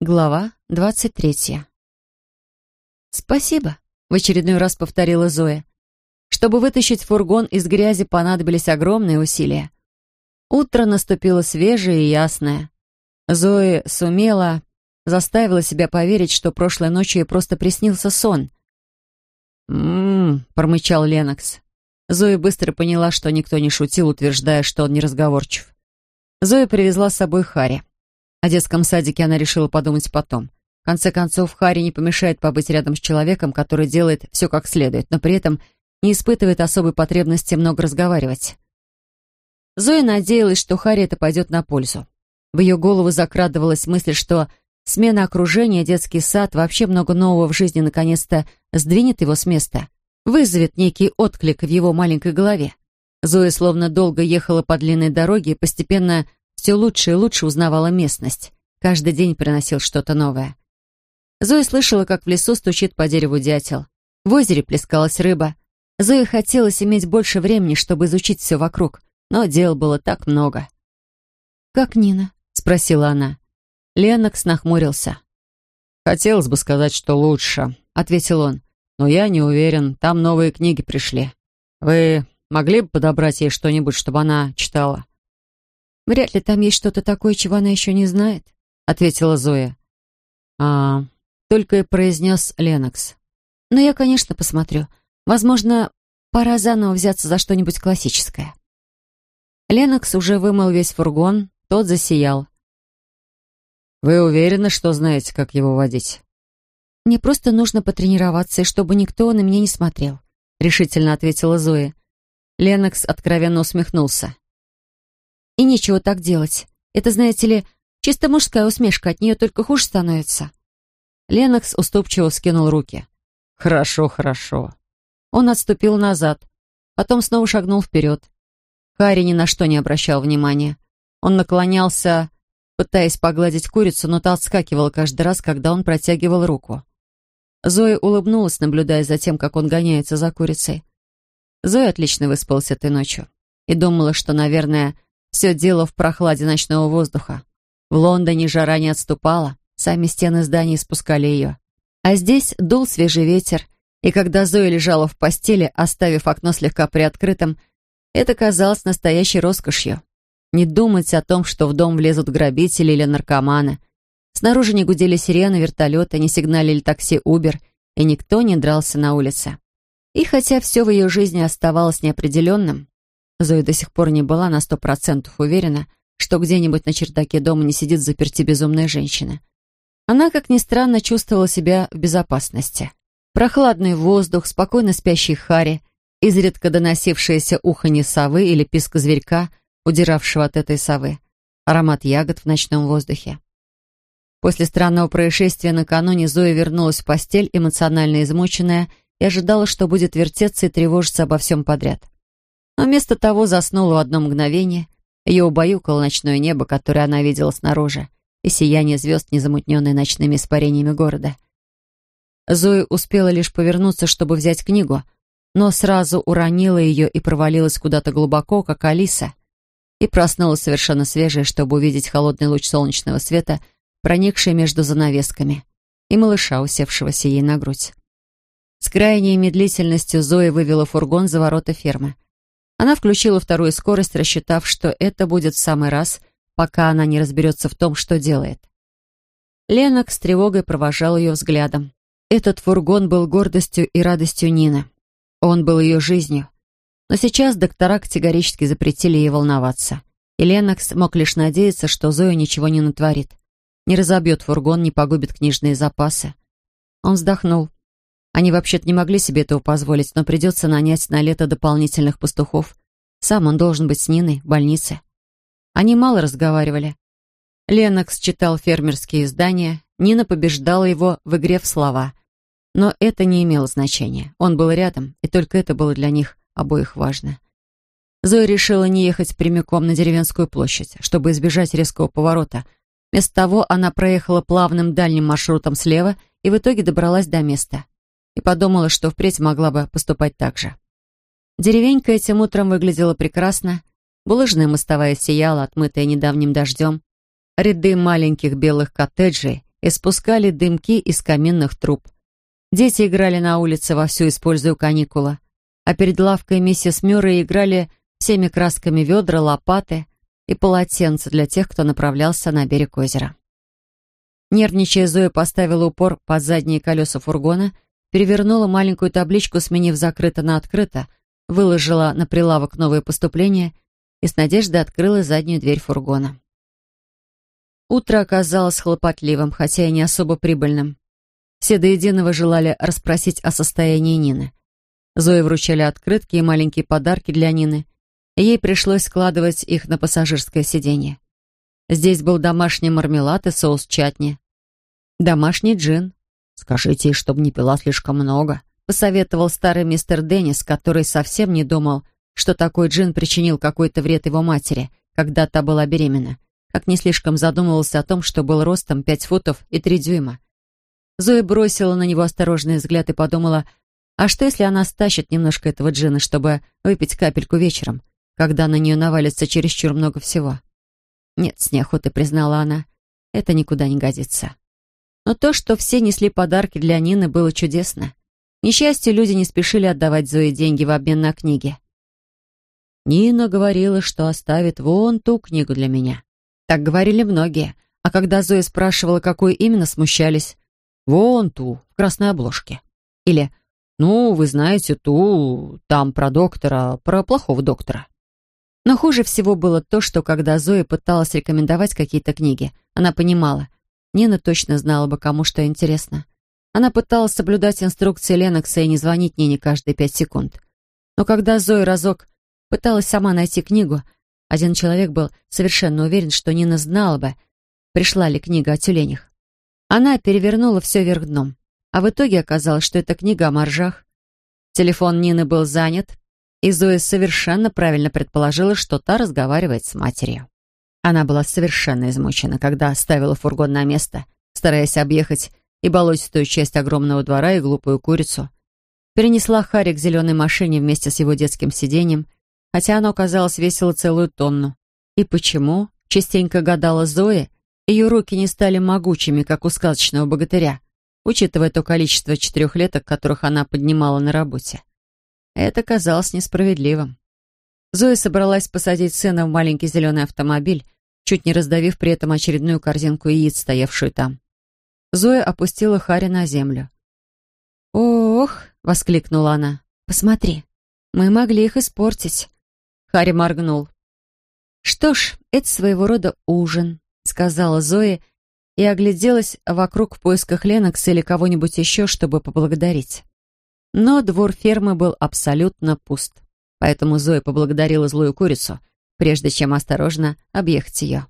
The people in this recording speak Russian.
Глава двадцать третья. «Спасибо», — в очередной раз повторила Зоя. Чтобы вытащить фургон из грязи, понадобились огромные усилия. Утро наступило свежее и ясное. Зоя сумела, заставила себя поверить, что прошлой ночью ей просто приснился сон. «М-м-м», промычал Ленокс. Зоя быстро поняла, что никто не шутил, утверждая, что он неразговорчив. Зоя привезла с собой Хари. О детском садике она решила подумать потом. В конце концов, Харри не помешает побыть рядом с человеком, который делает все как следует, но при этом не испытывает особой потребности много разговаривать. Зоя надеялась, что Харри это пойдет на пользу. В ее голову закрадывалась мысль, что смена окружения, детский сад, вообще много нового в жизни наконец-то сдвинет его с места, вызовет некий отклик в его маленькой голове. Зоя словно долго ехала по длинной дороге и постепенно все лучше и лучше узнавала местность. Каждый день приносил что-то новое. Зоя слышала, как в лесу стучит по дереву дятел. В озере плескалась рыба. Зое хотелось иметь больше времени, чтобы изучить все вокруг, но дел было так много. «Как Нина?» — спросила она. Ленокс нахмурился. «Хотелось бы сказать, что лучше», — ответил он. «Но я не уверен, там новые книги пришли. Вы могли бы подобрать ей что-нибудь, чтобы она читала?» «Вряд ли там есть что-то такое, чего она еще не знает», — ответила Зоя. «А, только и произнес Ленокс. «Но я, конечно, посмотрю. Возможно, пора заново взяться за что-нибудь классическое». Ленокс уже вымыл весь фургон, тот засиял. «Вы уверены, что знаете, как его водить?» «Мне просто нужно потренироваться, и чтобы никто на меня не смотрел», — решительно ответила Зоя. Ленокс откровенно усмехнулся. И нечего так делать. Это, знаете ли, чисто мужская усмешка, от нее только хуже становится. Ленокс уступчиво скинул руки. «Хорошо, хорошо». Он отступил назад, потом снова шагнул вперед. Харри ни на что не обращал внимания. Он наклонялся, пытаясь погладить курицу, но та отскакивала каждый раз, когда он протягивал руку. Зоя улыбнулась, наблюдая за тем, как он гоняется за курицей. Зоя отлично выспалась этой ночью и думала, что, наверное, все дело в прохладе ночного воздуха. В Лондоне жара не отступала, сами стены зданий спускали ее. А здесь дул свежий ветер, и когда Зоя лежала в постели, оставив окно слегка приоткрытым, это казалось настоящей роскошью. Не думать о том, что в дом влезут грабители или наркоманы. Снаружи не гудели сирены, вертолеты, не сигналили такси Uber, и никто не дрался на улице. И хотя все в ее жизни оставалось неопределенным, Зоя до сих пор не была на сто процентов уверена, что где-нибудь на чердаке дома не сидит заперти безумная женщина. Она, как ни странно, чувствовала себя в безопасности. Прохладный воздух, спокойно спящий Хари, изредка доносившееся уханье совы или писк зверька, удиравшего от этой совы, аромат ягод в ночном воздухе. После странного происшествия накануне Зоя вернулась в постель, эмоционально измученная, и ожидала, что будет вертеться и тревожиться обо всем подряд но вместо того заснула в одно мгновение. Ее убаюкало ночное небо, которое она видела снаружи, и сияние звезд, незамутненное ночными испарениями города. Зоя успела лишь повернуться, чтобы взять книгу, но сразу уронила ее и провалилась куда-то глубоко, как Алиса, и проснулась совершенно свежая, чтобы увидеть холодный луч солнечного света, проникший между занавесками, и малыша, усевшегося ей на грудь. С крайней медлительностью Зоя вывела фургон за ворота фермы — она включила вторую скорость, рассчитав, что это будет в самый раз, пока она не разберется в том, что делает. Ленок с тревогой провожал ее взглядом. Этот фургон был гордостью и радостью Нины. Он был ее жизнью. Но сейчас доктора категорически запретили ей волноваться. И Ленокс мог лишь надеяться, что Зоя ничего не натворит. Не разобьет фургон, не погубит книжные запасы. Он вздохнул. Они вообще-то не могли себе этого позволить, но придется нанять на лето дополнительных пастухов. Сам он должен быть с Ниной в больнице. Они мало разговаривали. Ленокс читал фермерские издания, Нина побеждала его в игре в слова. Но это не имело значения. Он был рядом, и только это было для них обоих важно. Зоя решила не ехать прямиком на деревенскую площадь, чтобы избежать резкого поворота. Вместо того она проехала плавным дальним маршрутом слева и в итоге добралась до места и подумала, что впредь могла бы поступать так же. Деревенька этим утром выглядела прекрасно. Булыжная мостовая сияла, отмытая недавним дождем. Ряды маленьких белых коттеджей и спускали дымки из каминных труб. Дети играли на улице вовсю, используя каникулы. А перед лавкой миссис Мюррей играли всеми красками ведра, лопаты и полотенца для тех, кто направлялся на берег озера. Нервничая, Зоя поставила упор под задние колеса фургона, перевернула маленькую табличку, сменив «закрыто» на «открыто», выложила на прилавок новые поступления и с надеждой открыла заднюю дверь фургона. Утро оказалось хлопотливым, хотя и не особо прибыльным. Все до единого желали расспросить о состоянии Нины. Зои вручали открытки и маленькие подарки для Нины, и ей пришлось складывать их на пассажирское сиденье. Здесь был домашний мармелад и соус чатни. Домашний джин. Скажите ей, чтобы не пила слишком много, посоветовал старый мистер Деннис, который совсем не думал, что такой джин причинил какой-то вред его матери, когда та была беременна, как не слишком задумывался о том, что был ростом пять футов и три дюйма. Зоя бросила на него осторожный взгляд и подумала, а что, если она стащит немножко этого джина, чтобы выпить капельку вечером, когда на нее навалится чересчур много всего? «Нет», — с неохотой признала она, — «это никуда не годится». Но то, что все несли подарки для Нины, было чудесно. Несчастью, люди не спешили отдавать Зое деньги в обмен на книги. Нина говорила, что оставит вон ту книгу для меня. Так говорили многие. А когда Зоя спрашивала, какую именно, смущались. Вон ту, в красной обложке. Или, ну, вы знаете, ту, там про доктора, про плохого доктора. Но хуже всего было то, что когда Зоя пыталась рекомендовать какие-то книги, она понимала, Нина точно знала бы, кому что интересно. Она пыталась соблюдать инструкции Ленокса и не звонить Нине каждые пять секунд. Но когда Зоя разок пыталась сама найти книгу, один человек был совершенно уверен, что Нина знала бы, пришла ли книга о тюленях. Она перевернула все вверх дном, а в итоге оказалось, что это книга о моржах. Телефон Нины был занят, и Зоя совершенно правильно предположила, что та разговаривает с матерью. Она была совершенно измучена, когда ставила фургон на место, стараясь объехать и болотистую часть огромного двора и глупую курицу. Перенесла Харри к зеленой машине вместе с его детским сиденьем, хотя оно казалось весило целую тонну. И почему, частенько гадала Зоя, ее руки не стали могучими, как у сказочного богатыря, учитывая то количество четырехлеток, которых она поднимала на работе. Это казалось несправедливым. Зоя собралась посадить сына в маленький зеленый автомобиль, чуть не раздавив при этом очередную корзинку яиц, стоявшую там. Зоя опустила Харри на землю. «Ох!» — воскликнула она. «Посмотри, мы могли их испортить». Харри моргнул. «Что ж, это своего рода ужин», — сказала Зоя и огляделась вокруг в поисках Ленокса или кого-нибудь еще, чтобы поблагодарить. Но двор фермы был абсолютно пуст, поэтому Зоя поблагодарила злую курицу, прежде чем осторожно объехать ее.